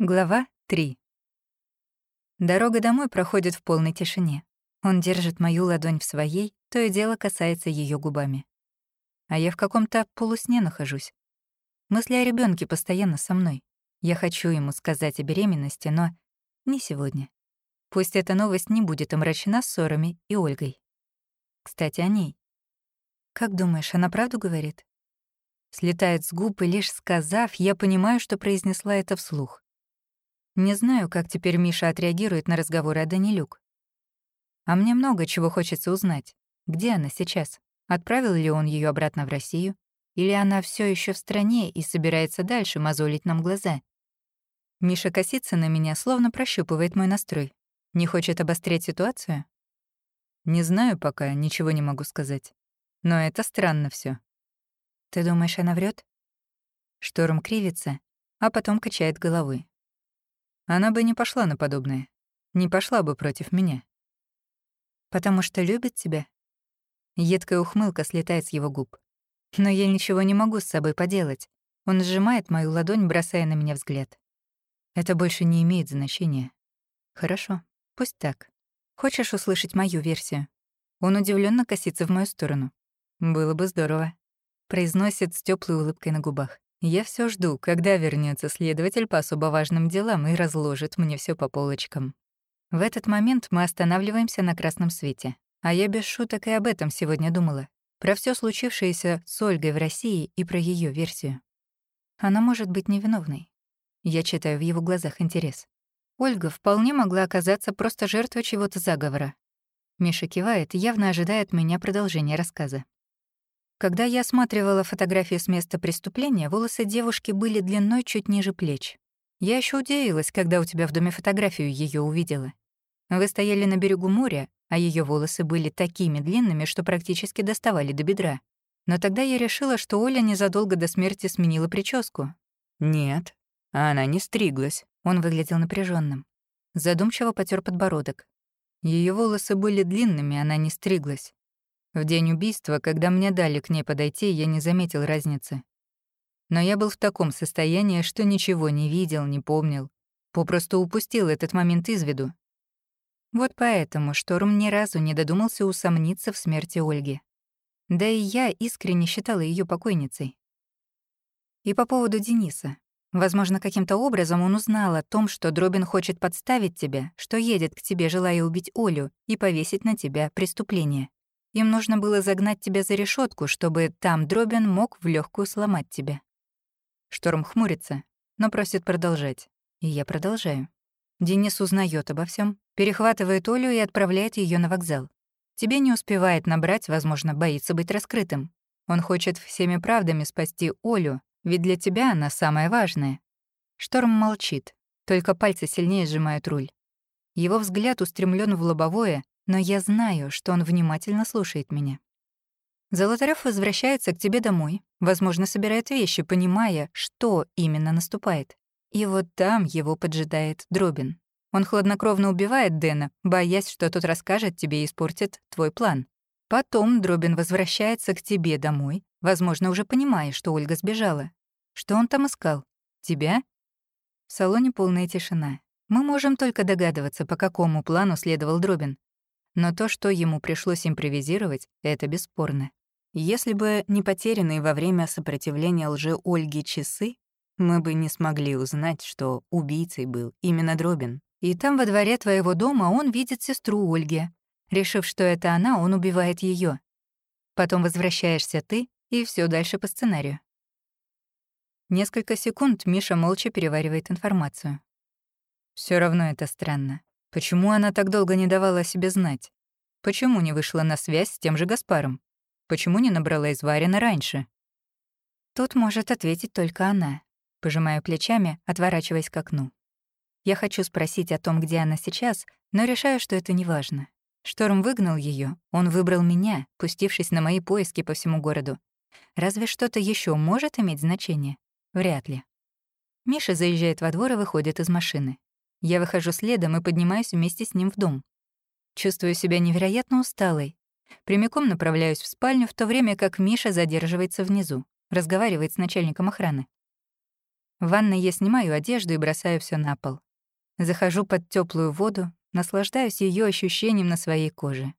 Глава 3. Дорога домой проходит в полной тишине. Он держит мою ладонь в своей, то и дело касается ее губами. А я в каком-то полусне нахожусь. Мысли о ребенке постоянно со мной. Я хочу ему сказать о беременности, но не сегодня. Пусть эта новость не будет омрачена ссорами и Ольгой. Кстати, о ней. Как думаешь, она правду говорит? Слетает с губ, и лишь сказав, я понимаю, что произнесла это вслух. Не знаю, как теперь Миша отреагирует на разговоры о Данилюк. А мне много чего хочется узнать. Где она сейчас? Отправил ли он ее обратно в Россию? Или она все еще в стране и собирается дальше мозолить нам глаза? Миша косится на меня, словно прощупывает мой настрой. Не хочет обострять ситуацию? Не знаю пока, ничего не могу сказать. Но это странно все. Ты думаешь, она врет? Шторм кривится, а потом качает головой. Она бы не пошла на подобное. Не пошла бы против меня. Потому что любит тебя? Едкая ухмылка слетает с его губ. Но я ничего не могу с собой поделать. Он сжимает мою ладонь, бросая на меня взгляд. Это больше не имеет значения. Хорошо, пусть так. Хочешь услышать мою версию? Он удивленно косится в мою сторону. Было бы здорово. Произносит с теплой улыбкой на губах. Я все жду, когда вернется следователь по особо важным делам и разложит мне все по полочкам. В этот момент мы останавливаемся на красном свете. А я без шуток и об этом сегодня думала. Про все случившееся с Ольгой в России и про ее версию. Она может быть невиновной. Я читаю в его глазах интерес. Ольга вполне могла оказаться просто жертвой чего-то заговора. Миша кивает, явно ожидая от меня продолжения рассказа. Когда я осматривала фотографии с места преступления, волосы девушки были длиной чуть ниже плеч. Я еще удивилась, когда у тебя в доме фотографию ее увидела. Вы стояли на берегу моря, а ее волосы были такими длинными, что практически доставали до бедра. Но тогда я решила, что Оля незадолго до смерти сменила прическу. Нет, она не стриглась. Он выглядел напряженным. Задумчиво потер подбородок. Ее волосы были длинными, она не стриглась. В день убийства, когда мне дали к ней подойти, я не заметил разницы. Но я был в таком состоянии, что ничего не видел, не помнил. Попросту упустил этот момент из виду. Вот поэтому Шторм ни разу не додумался усомниться в смерти Ольги. Да и я искренне считала ее покойницей. И по поводу Дениса. Возможно, каким-то образом он узнал о том, что Дробин хочет подставить тебя, что едет к тебе, желая убить Олю и повесить на тебя преступление. Им нужно было загнать тебя за решетку, чтобы там Дробин мог в легкую сломать тебя. Шторм хмурится, но просит продолжать. И я продолжаю. Денис узнает обо всем, перехватывает Олю и отправляет ее на вокзал. Тебе не успевает набрать, возможно, боится быть раскрытым. Он хочет всеми правдами спасти Олю, ведь для тебя она самая важная. Шторм молчит, только пальцы сильнее сжимают руль. Его взгляд устремлен в лобовое, но я знаю, что он внимательно слушает меня. Золотарёв возвращается к тебе домой, возможно, собирает вещи, понимая, что именно наступает. И вот там его поджидает Дробин. Он хладнокровно убивает Дэна, боясь, что тот расскажет тебе и испортит твой план. Потом Дробин возвращается к тебе домой, возможно, уже понимая, что Ольга сбежала. Что он там искал? Тебя? В салоне полная тишина. Мы можем только догадываться, по какому плану следовал Дробин. Но то, что ему пришлось импровизировать, это бесспорно. Если бы не потерянные во время сопротивления лжи Ольги часы, мы бы не смогли узнать, что убийцей был именно Дробин. И там во дворе твоего дома он видит сестру Ольги. Решив, что это она, он убивает ее. Потом возвращаешься ты, и все дальше по сценарию. Несколько секунд Миша молча переваривает информацию. Все равно это странно. Почему она так долго не давала о себе знать? Почему не вышла на связь с тем же Гаспаром? Почему не набрала из Варина раньше? Тут может ответить только она. Пожимаю плечами, отворачиваясь к окну. Я хочу спросить о том, где она сейчас, но решаю, что это неважно. Шторм выгнал ее, он выбрал меня, пустившись на мои поиски по всему городу. Разве что-то еще может иметь значение? Вряд ли. Миша заезжает во двор и выходит из машины. Я выхожу следом и поднимаюсь вместе с ним в дом. Чувствую себя невероятно усталой. Прямиком направляюсь в спальню, в то время как Миша задерживается внизу, разговаривает с начальником охраны. В ванной я снимаю одежду и бросаю все на пол. Захожу под теплую воду, наслаждаюсь ее ощущением на своей коже.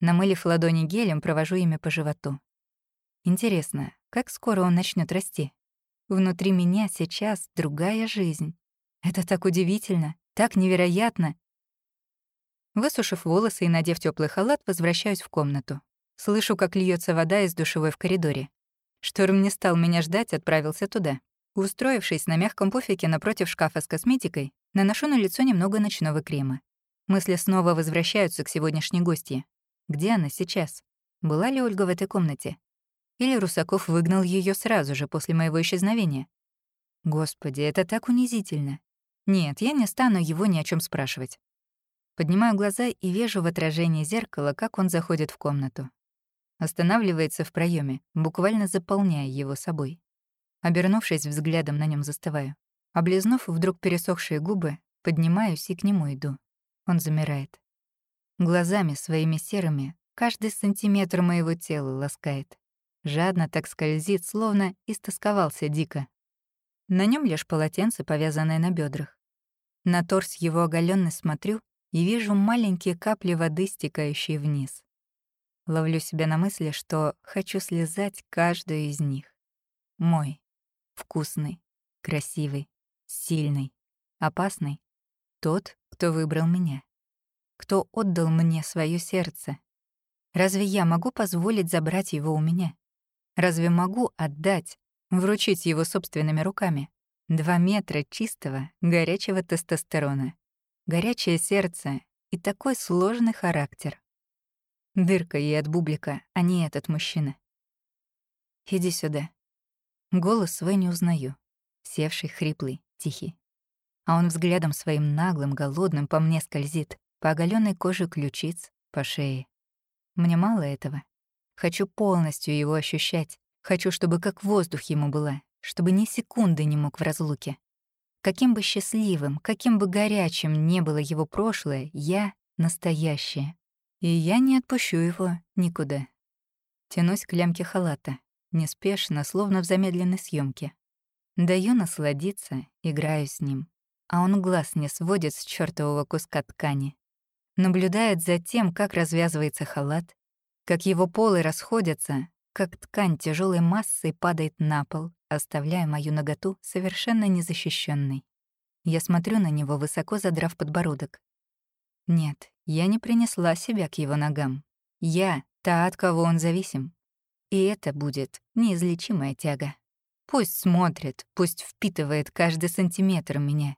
Намылив ладони гелем, провожу ими по животу. Интересно, как скоро он начнет расти? Внутри меня сейчас другая жизнь. Это так удивительно, так невероятно. Высушив волосы и надев теплый халат, возвращаюсь в комнату. Слышу, как льется вода из душевой в коридоре. Шторм не стал меня ждать, отправился туда. Устроившись на мягком пуфике напротив шкафа с косметикой, наношу на лицо немного ночного крема. Мысли снова возвращаются к сегодняшней гостье. Где она сейчас? Была ли Ольга в этой комнате? Или Русаков выгнал ее сразу же после моего исчезновения? Господи, это так унизительно. Нет, я не стану его ни о чем спрашивать. Поднимаю глаза и вижу в отражении зеркала, как он заходит в комнату. Останавливается в проеме, буквально заполняя его собой. Обернувшись взглядом, на нем застываю. Облизнув вдруг пересохшие губы, поднимаюсь и к нему иду. Он замирает. Глазами своими серыми каждый сантиметр моего тела ласкает. Жадно так скользит, словно истосковался дико. На нем лишь полотенце, повязанное на бедрах. На торс его оголенный смотрю и вижу маленькие капли воды, стекающие вниз. Ловлю себя на мысли, что хочу слезать каждую из них. Мой. Вкусный, красивый, сильный, опасный. Тот, кто выбрал меня кто отдал мне свое сердце. Разве я могу позволить забрать его у меня? Разве могу отдать, вручить его собственными руками? Два метра чистого, горячего тестостерона, горячее сердце и такой сложный характер. Дырка ей от бублика, а не этот мужчина. «Иди сюда». Голос свой не узнаю. Севший, хриплый, тихий. А он взглядом своим наглым, голодным по мне скользит по оголенной коже ключиц, по шее. Мне мало этого. Хочу полностью его ощущать. Хочу, чтобы как воздух ему была, чтобы ни секунды не мог в разлуке. Каким бы счастливым, каким бы горячим не было его прошлое, я — настоящее. И я не отпущу его никуда. Тянусь к лямке халата, неспешно, словно в замедленной съемке. Даю насладиться, играю с ним. А он глаз не сводит с чертового куска ткани наблюдает за тем, как развязывается халат, как его полы расходятся, как ткань тяжелой массой падает на пол, оставляя мою ноготу совершенно незащищенной. Я смотрю на него, высоко задрав подбородок. Нет, я не принесла себя к его ногам. Я — та, от кого он зависим. И это будет неизлечимая тяга. Пусть смотрит, пусть впитывает каждый сантиметр меня.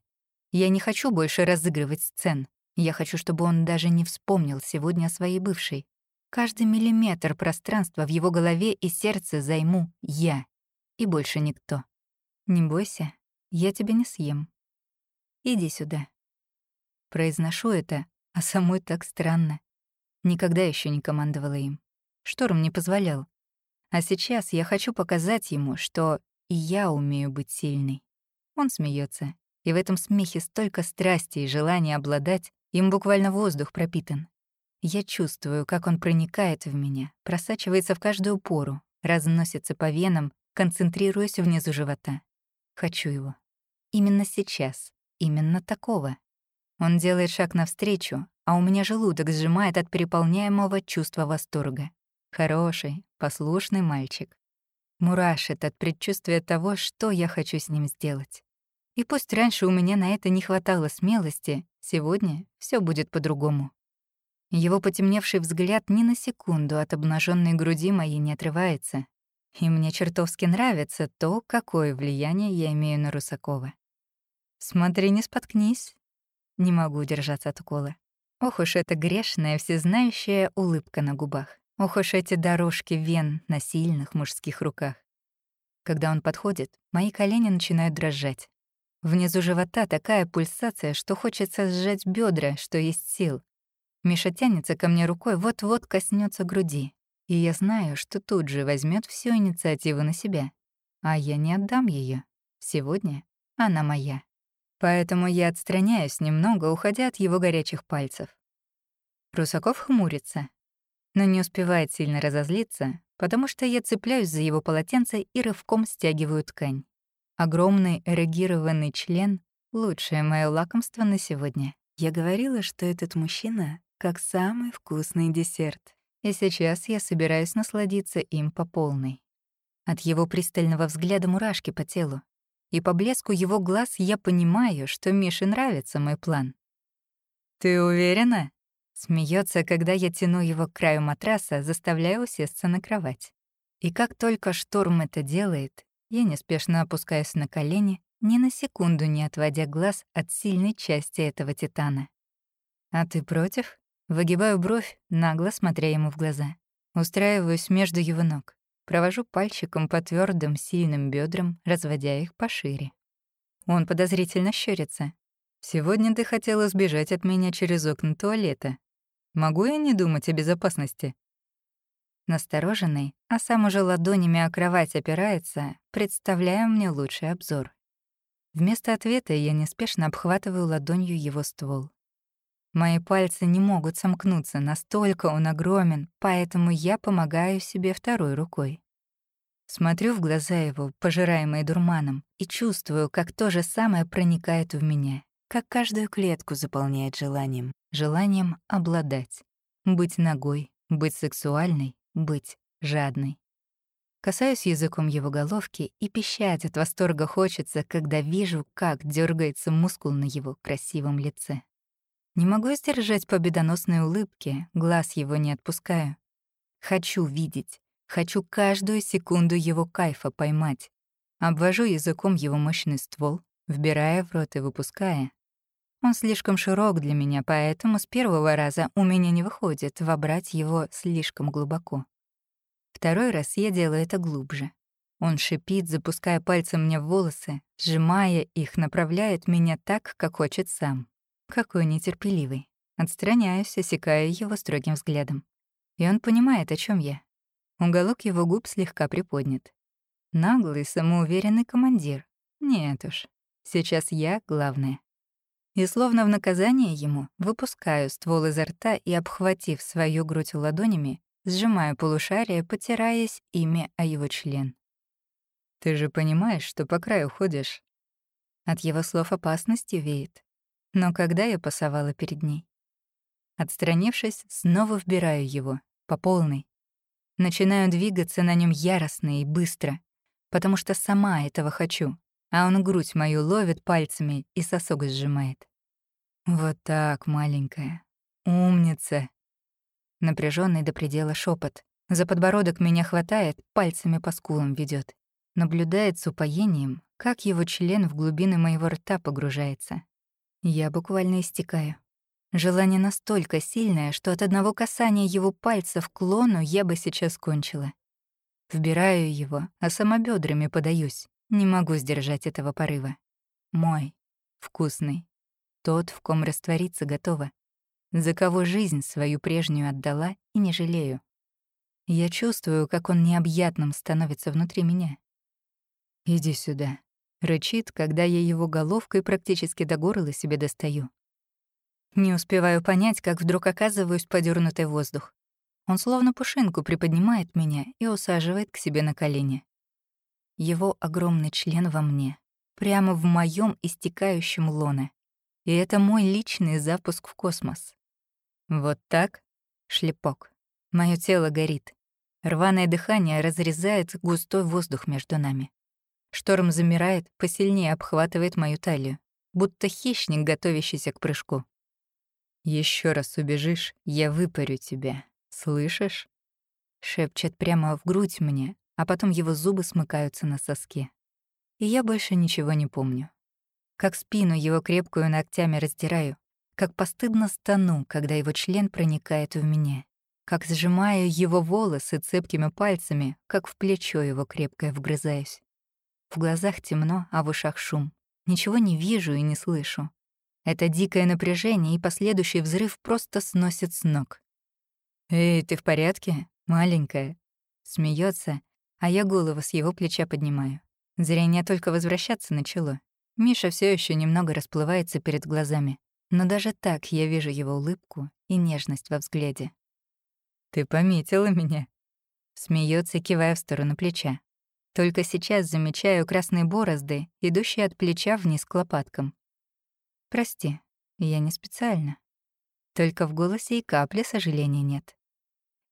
Я не хочу больше разыгрывать сцен. Я хочу, чтобы он даже не вспомнил сегодня о своей бывшей. Каждый миллиметр пространства в его голове и сердце займу я. И больше никто. Не бойся, я тебя не съем. Иди сюда. Произношу это, а самой так странно. Никогда еще не командовала им. Шторм не позволял. А сейчас я хочу показать ему, что и я умею быть сильной. Он смеется, и в этом смехе столько страсти и желания обладать, им буквально воздух пропитан. Я чувствую, как он проникает в меня, просачивается в каждую пору, разносится по венам, концентрируясь внизу живота. Хочу его. Именно сейчас. Именно такого. Он делает шаг навстречу, а у меня желудок сжимает от переполняемого чувства восторга. Хороший, послушный мальчик. Мурашит от предчувствия того, что я хочу с ним сделать. И пусть раньше у меня на это не хватало смелости, сегодня все будет по-другому. Его потемневший взгляд ни на секунду от обнаженной груди моей не отрывается. И мне чертовски нравится то, какое влияние я имею на Русакова. «Смотри, не споткнись». Не могу удержаться от укола. Ох уж эта грешная, всезнающая улыбка на губах. Ох уж эти дорожки вен на сильных мужских руках. Когда он подходит, мои колени начинают дрожать. Внизу живота такая пульсация, что хочется сжать бедра, что есть сил. Миша тянется ко мне рукой, вот-вот коснется груди. И я знаю, что тут же возьмет всю инициативу на себя. А я не отдам ее. Сегодня она моя. Поэтому я отстраняюсь немного, уходя от его горячих пальцев. Русаков хмурится, но не успевает сильно разозлиться, потому что я цепляюсь за его полотенце и рывком стягиваю ткань. Огромный эрегированный член — лучшее мое лакомство на сегодня. Я говорила, что этот мужчина как самый вкусный десерт, и сейчас я собираюсь насладиться им по полной. От его пристального взгляда мурашки по телу, и по блеску его глаз я понимаю, что Мише нравится мой план. «Ты уверена?» Смеется, когда я тяну его к краю матраса, заставляя усесться на кровать. И как только шторм это делает, я неспешно опускаюсь на колени, ни на секунду не отводя глаз от сильной части этого титана. «А ты против?» Выгибаю бровь, нагло смотря ему в глаза. Устраиваюсь между его ног. Провожу пальчиком по твердым, сильным бедрам, разводя их пошире. Он подозрительно щурится. «Сегодня ты хотела сбежать от меня через окна туалета. Могу я не думать о безопасности?» Настороженный, а сам уже ладонями о кровать опирается, представляя мне лучший обзор. Вместо ответа я неспешно обхватываю ладонью его ствол. Мои пальцы не могут сомкнуться, настолько он огромен, поэтому я помогаю себе второй рукой. Смотрю в глаза его, пожираемые дурманом, и чувствую, как то же самое проникает в меня, как каждую клетку заполняет желанием, желанием обладать, быть ногой, быть сексуальной, быть жадной. Касаюсь языком его головки, и пищать от восторга хочется, когда вижу, как дергается мускул на его красивом лице. Не могу сдержать победоносной улыбки, глаз его не отпускаю. Хочу видеть, хочу каждую секунду его кайфа поймать. Обвожу языком его мощный ствол, вбирая в рот и выпуская. Он слишком широк для меня, поэтому с первого раза у меня не выходит вобрать его слишком глубоко. Второй раз я делаю это глубже. Он шипит, запуская пальцем мне в волосы, сжимая их, направляет меня так, как хочет сам. Какой нетерпеливый. Отстраняюсь, осекая его строгим взглядом. И он понимает, о чем я. Уголок его губ слегка приподнят. Наглый, самоуверенный командир. Нет уж, сейчас я главная. И словно в наказание ему выпускаю ствол изо рта и, обхватив свою грудь ладонями, сжимаю полушарие, потираясь ими о его член. «Ты же понимаешь, что по краю ходишь?» От его слов опасностью веет. Но когда я пасовала перед ней? Отстранившись, снова вбираю его, по полной. Начинаю двигаться на нем яростно и быстро, потому что сама этого хочу, а он грудь мою ловит пальцами и сосок сжимает. Вот так, маленькая. Умница. Напряженный до предела шепот. За подбородок меня хватает, пальцами по скулам ведет. Наблюдает с упоением, как его член в глубины моего рта погружается. Я буквально истекаю. Желание настолько сильное, что от одного касания его пальцев к лону я бы сейчас кончила. Вбираю его, а сама бедрами подаюсь. Не могу сдержать этого порыва. Мой, вкусный, тот, в ком раствориться готова, за кого жизнь свою прежнюю отдала и не жалею. Я чувствую, как он необъятным становится внутри меня. «Иди сюда», Рычит, когда я его головкой практически до горла себе достаю. Не успеваю понять, как вдруг оказываюсь подернутой воздух. Он словно пушинку приподнимает меня и усаживает к себе на колени. Его огромный член во мне, прямо в моем истекающем лоне. И это мой личный запуск в космос. Вот так, шлепок. Моё тело горит. Рваное дыхание разрезает густой воздух между нами. Шторм замирает, посильнее обхватывает мою талию, будто хищник, готовящийся к прыжку. Еще раз убежишь, я выпарю тебя. Слышишь?» Шепчет прямо в грудь мне, а потом его зубы смыкаются на соске. И я больше ничего не помню. Как спину его крепкую ногтями раздираю, как постыдно стану, когда его член проникает в меня, как сжимаю его волосы цепкими пальцами, как в плечо его крепкое вгрызаюсь. В глазах темно, а в ушах шум. Ничего не вижу и не слышу. Это дикое напряжение и последующий взрыв просто сносит с ног. «Эй, ты в порядке, маленькая?» Смеется, а я голову с его плеча поднимаю. Зрение только возвращаться начало. Миша все еще немного расплывается перед глазами, но даже так я вижу его улыбку и нежность во взгляде. «Ты пометила меня?» Смеется, кивая в сторону плеча. Только сейчас замечаю красные борозды, идущие от плеча вниз к лопаткам. Прости, я не специально. Только в голосе и капли сожаления нет.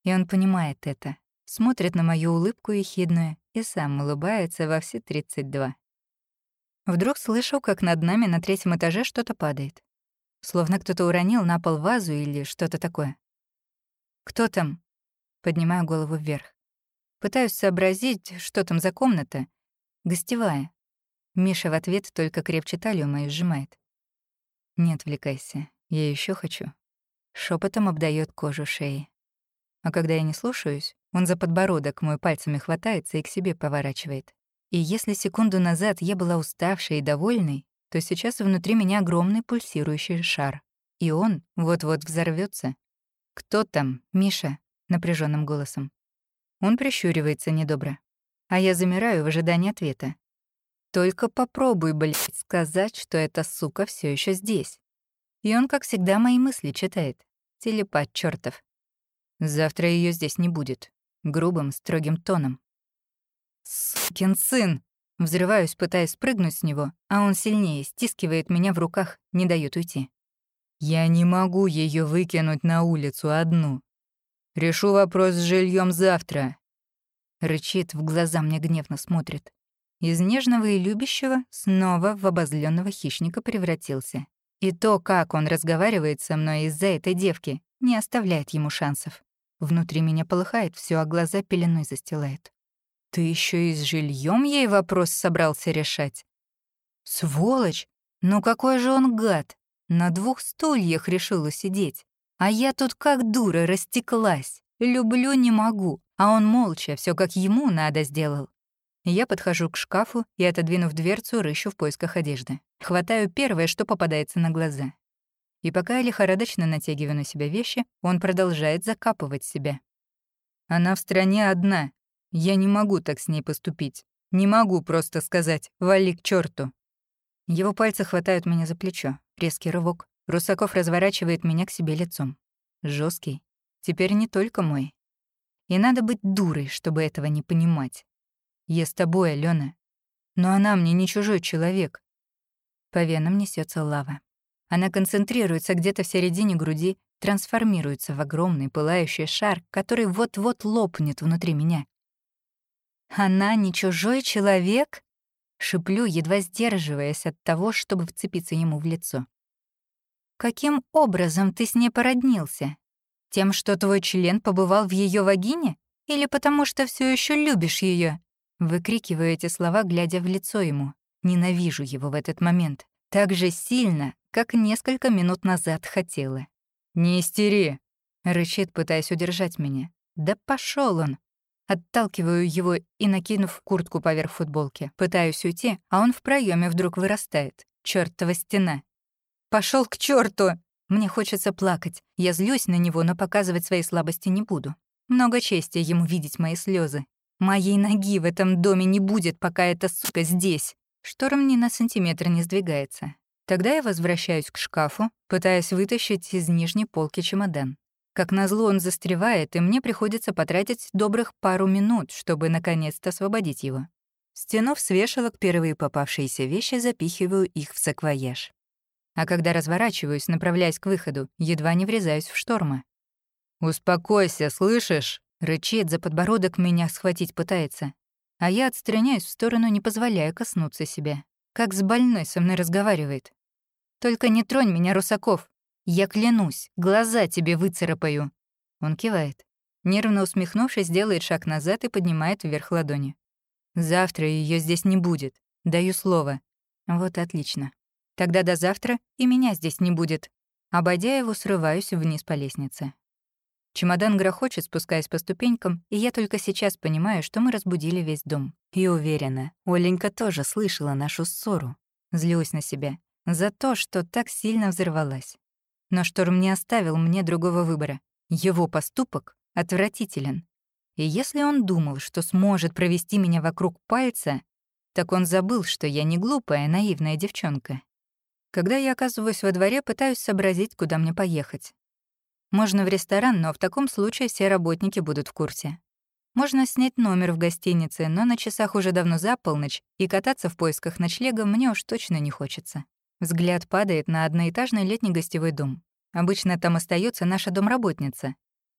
И он понимает это, смотрит на мою улыбку ехидную и сам улыбается во все 32. Вдруг слышу, как над нами на третьем этаже что-то падает. Словно кто-то уронил на пол вазу или что-то такое. «Кто там?» Поднимаю голову вверх. Пытаюсь сообразить, что там за комната. Гостевая. Миша в ответ только крепче талию мою сжимает. «Не отвлекайся, я еще хочу». Шепотом обдает кожу шеи. А когда я не слушаюсь, он за подбородок мой пальцами хватается и к себе поворачивает. И если секунду назад я была уставшей и довольной, то сейчас внутри меня огромный пульсирующий шар. И он вот-вот взорвется. «Кто там, Миша?» — напряженным голосом. Он прищуривается недобро. А я замираю в ожидании ответа. Только попробуй, блядь, сказать, что эта сука все еще здесь. И он, как всегда, мои мысли читает. Телепат чертов. Завтра ее здесь не будет. Грубым, строгим тоном. «Сукин сын!» Взрываюсь, пытаясь спрыгнуть с него, а он сильнее стискивает меня в руках, не дает уйти. «Я не могу ее выкинуть на улицу одну. Решу вопрос с жильем завтра». Рычит, в глаза мне гневно смотрит. Из нежного и любящего снова в обозленного хищника превратился. И то, как он разговаривает со мной из-за этой девки, не оставляет ему шансов. Внутри меня полыхает все, а глаза пеленой застилает. Ты еще и с жильем ей вопрос собрался решать? Сволочь! Ну какой же он гад! На двух стульях решила сидеть. А я тут как дура растеклась. Люблю не могу. А он молча, все как ему надо сделал. Я подхожу к шкафу и, отодвинув дверцу, рыщу в поисках одежды. Хватаю первое, что попадается на глаза. И пока я лихорадочно натягиваю на себя вещи, он продолжает закапывать себя. Она в стране одна. Я не могу так с ней поступить. Не могу просто сказать «вали к черту. Его пальцы хватают меня за плечо. Резкий рывок. Русаков разворачивает меня к себе лицом. Жесткий. Теперь не только мой. И надо быть дурой, чтобы этого не понимать. Я с тобой, Алена. Но она мне не чужой человек. По венам несется лава. Она концентрируется где-то в середине груди, трансформируется в огромный пылающий шар, который вот-вот лопнет внутри меня. «Она не чужой человек?» — шиплю, едва сдерживаясь от того, чтобы вцепиться ему в лицо. «Каким образом ты с ней породнился? Тем, что твой член побывал в ее вагине? Или потому что все еще любишь ее? Выкрикиваю эти слова, глядя в лицо ему. Ненавижу его в этот момент. Так же сильно, как несколько минут назад хотела. «Не истери!» — рычит, пытаясь удержать меня. «Да пошел он!» Отталкиваю его и, накинув куртку поверх футболки, пытаюсь уйти, а он в проеме вдруг вырастает. Чёртова стена. Пошел к черту! Мне хочется плакать. Я злюсь на него, но показывать свои слабости не буду. Много чести ему видеть мои слезы. Моей ноги в этом доме не будет, пока эта сука здесь. Шторм ни на сантиметр не сдвигается. Тогда я возвращаюсь к шкафу, пытаясь вытащить из нижней полки чемодан. Как назло он застревает, и мне приходится потратить добрых пару минут, чтобы наконец-то освободить его. Стянув с вешалок первые попавшиеся вещи, запихиваю их в саквояж. А когда разворачиваюсь, направляясь к выходу, едва не врезаюсь в шторма. «Успокойся, слышишь?» Рычит, за подбородок меня схватить пытается. А я отстраняюсь в сторону, не позволяя коснуться себя. Как с больной со мной разговаривает. «Только не тронь меня, Русаков. Я клянусь, глаза тебе выцарапаю». Он кивает. Нервно усмехнувшись, делает шаг назад и поднимает вверх ладони. «Завтра ее здесь не будет. Даю слово». Вот отлично. Тогда до завтра и меня здесь не будет. Обойдя его, срываюсь вниз по лестнице. Чемодан грохочет, спускаясь по ступенькам, и я только сейчас понимаю, что мы разбудили весь дом. И уверена, Оленька тоже слышала нашу ссору. Злюсь на себя за то, что так сильно взорвалась. Но Шторм не оставил мне другого выбора. Его поступок отвратителен. И если он думал, что сможет провести меня вокруг пальца, так он забыл, что я не глупая, наивная девчонка. Когда я оказываюсь во дворе, пытаюсь сообразить, куда мне поехать. Можно в ресторан, но в таком случае все работники будут в курсе. Можно снять номер в гостинице, но на часах уже давно за полночь, и кататься в поисках ночлега мне уж точно не хочется. Взгляд падает на одноэтажный летний гостевой дом. Обычно там остается наша домработница.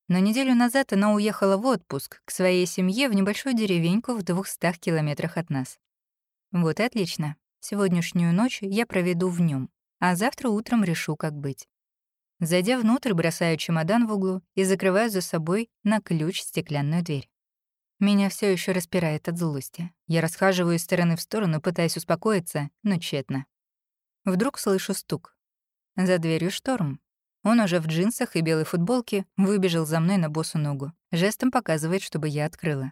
Но неделю назад она уехала в отпуск к своей семье в небольшую деревеньку в 200 километрах от нас. Вот и отлично. Сегодняшнюю ночь я проведу в нем, а завтра утром решу, как быть. Зайдя внутрь, бросаю чемодан в углу и закрываю за собой на ключ стеклянную дверь. Меня все еще распирает от злости. Я расхаживаю из стороны в сторону, пытаясь успокоиться, но тщетно. Вдруг слышу стук. За дверью шторм. Он уже в джинсах и белой футболке выбежал за мной на босу ногу. Жестом показывает, чтобы я открыла.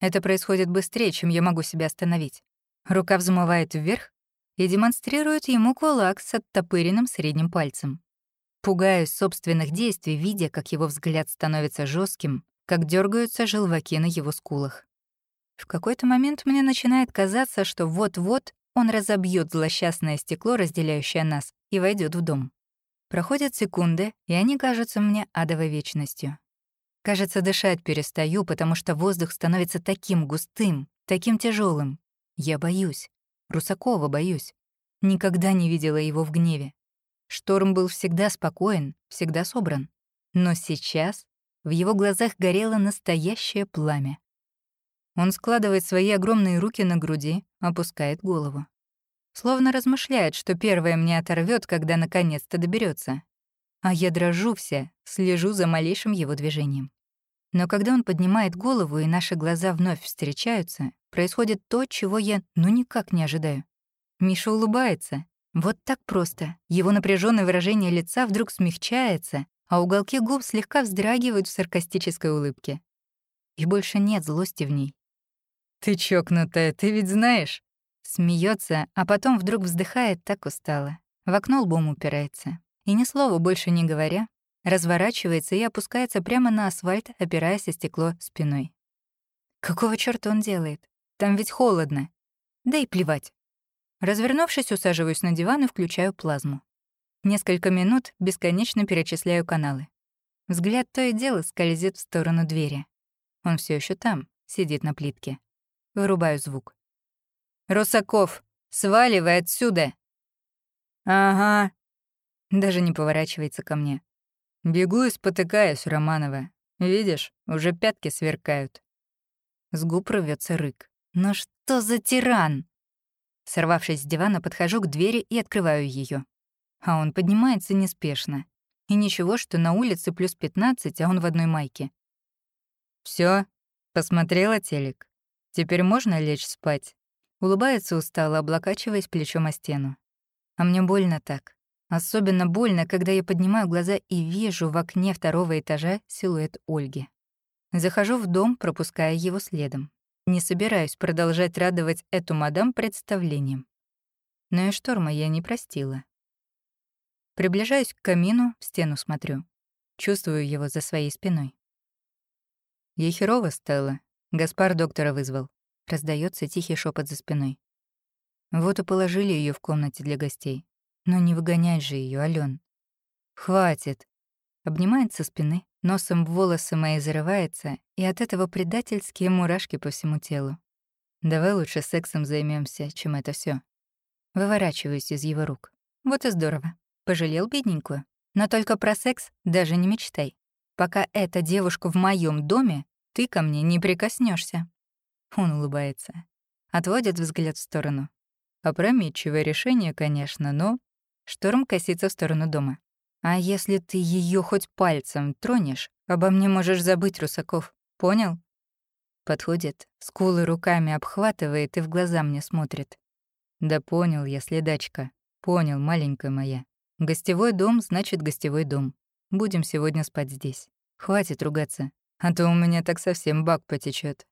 Это происходит быстрее, чем я могу себя остановить. Рука взмывает вверх и демонстрирует ему кулак с оттопыренным средним пальцем. Пугаюсь собственных действий, видя, как его взгляд становится жестким, как дергаются желваки на его скулах. В какой-то момент мне начинает казаться, что вот-вот он разобьет злосчастное стекло, разделяющее нас, и войдет в дом. Проходят секунды, и они кажутся мне адовой вечностью. Кажется, дышать перестаю, потому что воздух становится таким густым, таким тяжелым. Я боюсь. Русакова боюсь. Никогда не видела его в гневе. Шторм был всегда спокоен, всегда собран. Но сейчас в его глазах горело настоящее пламя. Он складывает свои огромные руки на груди, опускает голову. Словно размышляет, что первое мне оторвет, когда наконец-то доберется. А я дрожу вся, слежу за малейшим его движением. Но когда он поднимает голову и наши глаза вновь встречаются, происходит то, чего я ну никак не ожидаю. Миша улыбается, вот так просто. Его напряженное выражение лица вдруг смягчается, а уголки губ слегка вздрагивают в саркастической улыбке. И больше нет злости в ней. «Ты чокнутая, ты ведь знаешь?» Смеется, а потом вдруг вздыхает так устало. В окно лбом упирается. И ни слова больше не говоря, разворачивается и опускается прямо на асфальт, опираясь о стекло спиной. Какого чёрта он делает? Там ведь холодно. Да и плевать. Развернувшись, усаживаюсь на диван и включаю плазму. Несколько минут бесконечно перечисляю каналы. Взгляд то и дело скользит в сторону двери. Он все еще там, сидит на плитке. Вырубаю звук. «Русаков, сваливай отсюда!» «Ага». Даже не поворачивается ко мне. Бегу и спотыкаюсь, Романова. Видишь, уже пятки сверкают. С губ рвется рык. «Ну что за тиран?» Сорвавшись с дивана, подхожу к двери и открываю ее. А он поднимается неспешно. И ничего, что на улице плюс 15, а он в одной майке. Все, посмотрела телек. Теперь можно лечь спать?» Улыбается устало, облокачиваясь плечом о стену. А мне больно так. Особенно больно, когда я поднимаю глаза и вижу в окне второго этажа силуэт Ольги. Захожу в дом, пропуская его следом. Не собираюсь продолжать радовать эту мадам представлением. Но и шторма я не простила. Приближаюсь к камину, в стену смотрю. Чувствую его за своей спиной. Ей херово стало. Гаспар доктора вызвал. Раздается тихий шепот за спиной. Вот и положили ее в комнате для гостей. Но не выгонять же ее, Ален. Хватит. Обнимает со спины, Носом в волосы мои зарывается, и от этого предательские мурашки по всему телу. Давай лучше сексом займемся, чем это все. Выворачиваюсь из его рук. Вот и здорово. Пожалел бедненькую. Но только про секс даже не мечтай. Пока эта девушка в моем доме, ты ко мне не прикоснешься. Он улыбается. Отводит взгляд в сторону. Опрометчивое решение, конечно, но... Шторм косится в сторону дома. А если ты ее хоть пальцем тронешь, обо мне можешь забыть, Русаков. Понял? Подходит, скулы руками обхватывает и в глаза мне смотрит. Да понял я, следачка. Понял, маленькая моя. Гостевой дом значит гостевой дом. Будем сегодня спать здесь. Хватит ругаться, а то у меня так совсем бак потечет.